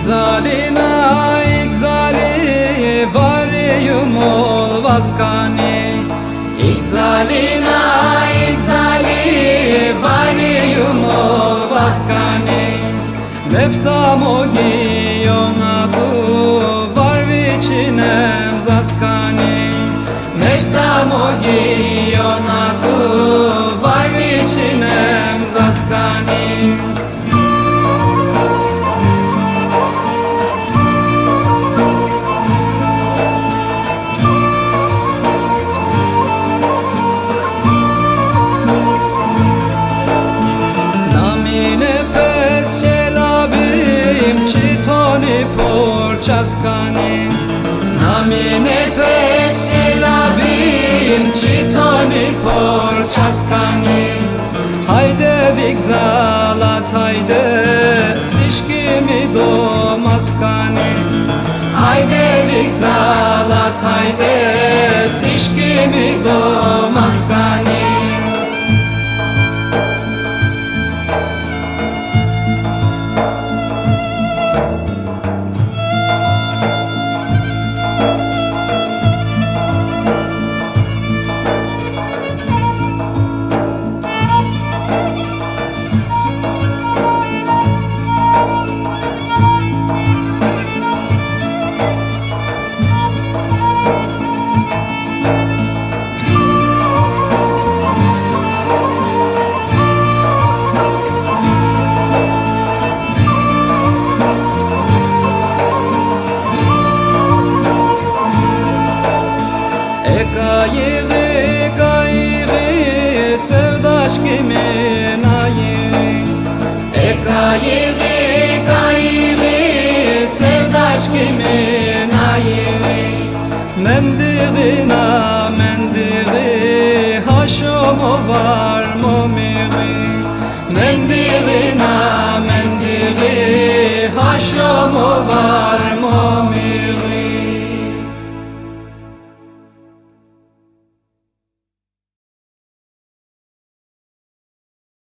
Egzalina egzali Varium ol vaskani Egzalina egzali Varium ol vaskani Leftamo gionatu Varvicinem zaskani Leftamo gionatu Varvicinem zaskani Leftamo gionatu Namine pes celabim Čitoni porčaskani Hayde vigzalat hayde Sişkimi domaskani. Hayde vigzalat hayde Sişkimi domaskani E kayığı sevdaş kimin ayığı E kayığı kayığı sevdaş kimin ayığı Mendiğina